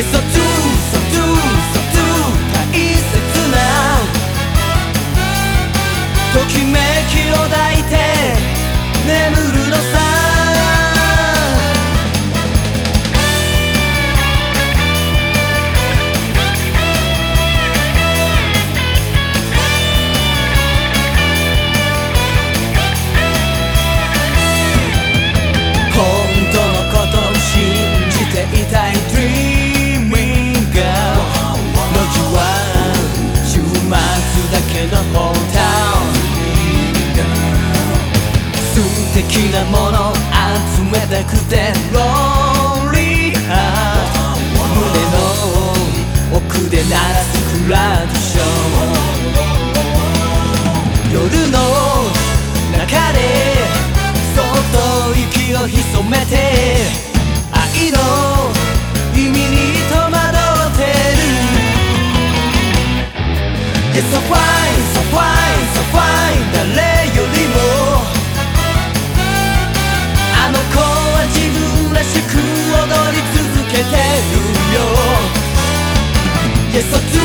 ってそ do 大切な。ときめきを抱いて眠るリーハ胸の奥で鳴らすクラウドショー。夜の中でそっと息を潜めて愛の意味に戸惑ってる。It's a fire そ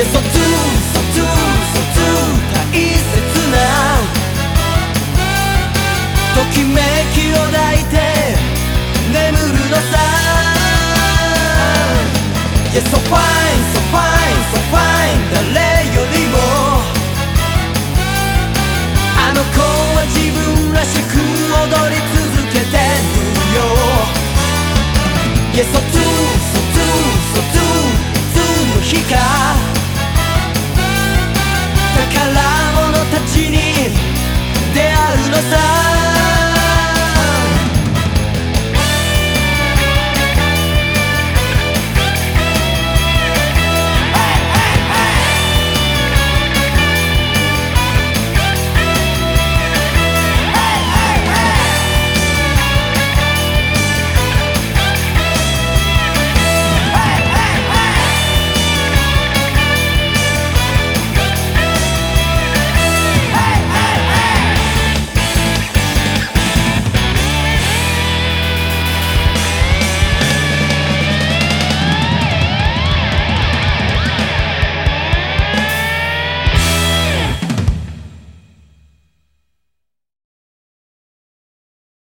でそつんそつんそつん大切な。ときめきを抱いて眠るのさ。Yes, so fine, so fine, so fine 誰よりも。あの子は自分らしく踊り続けてるよ。Yes, so nos da.